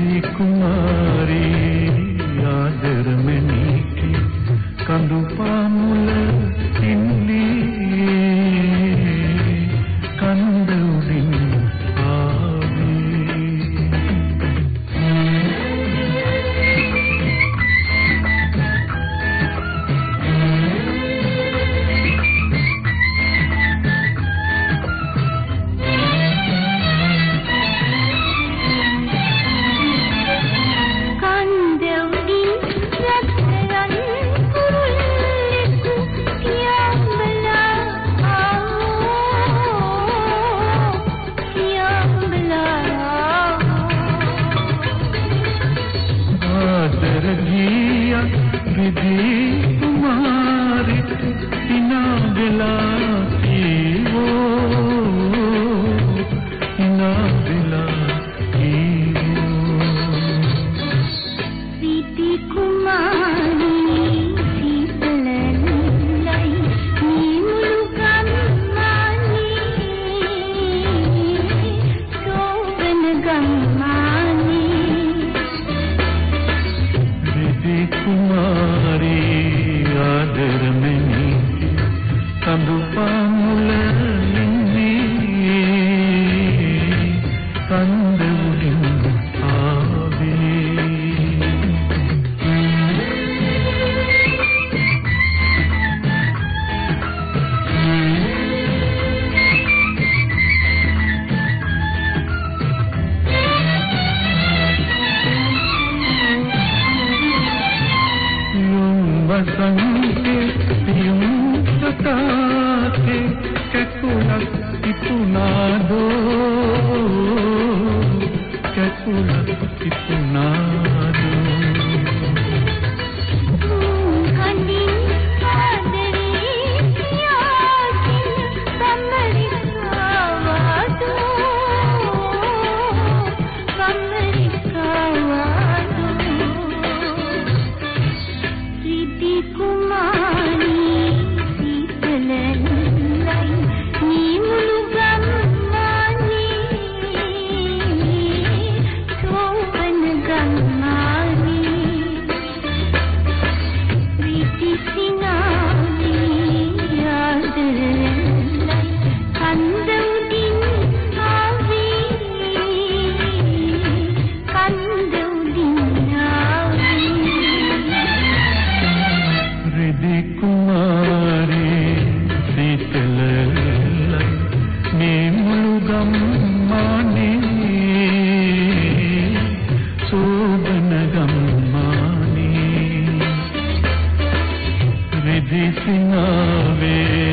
කුඹි කුමාරී ආදරමණී කඳු පාමුල යුන්ගේ පියුන්තකාතේ කැකුලක් තිබුණාදෝ කැකුලක් තිබුණා දිසිනාවේ